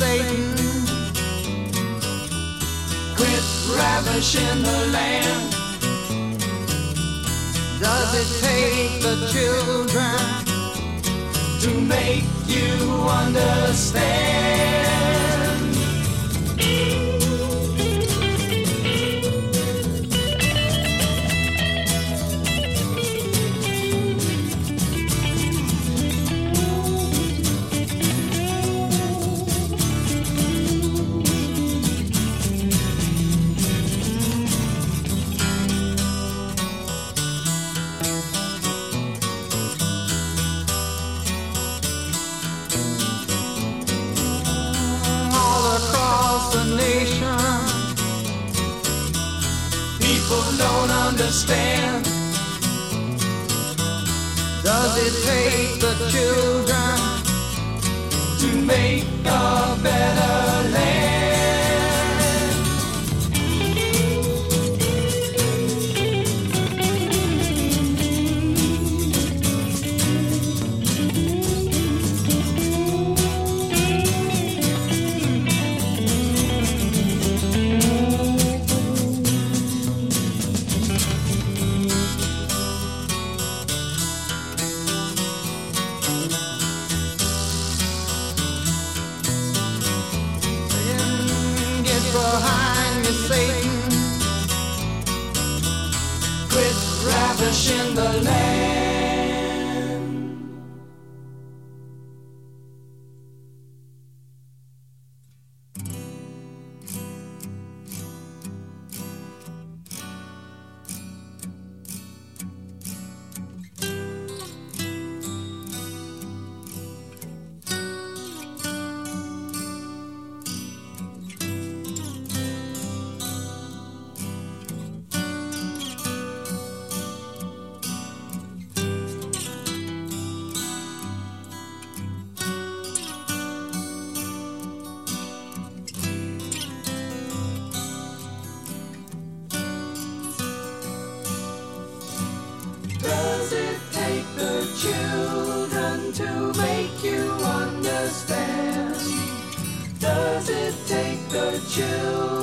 Satan. Quit ravishing the land. Does it take the children to make you understand? People don't understand. Does it take the children to make a better you.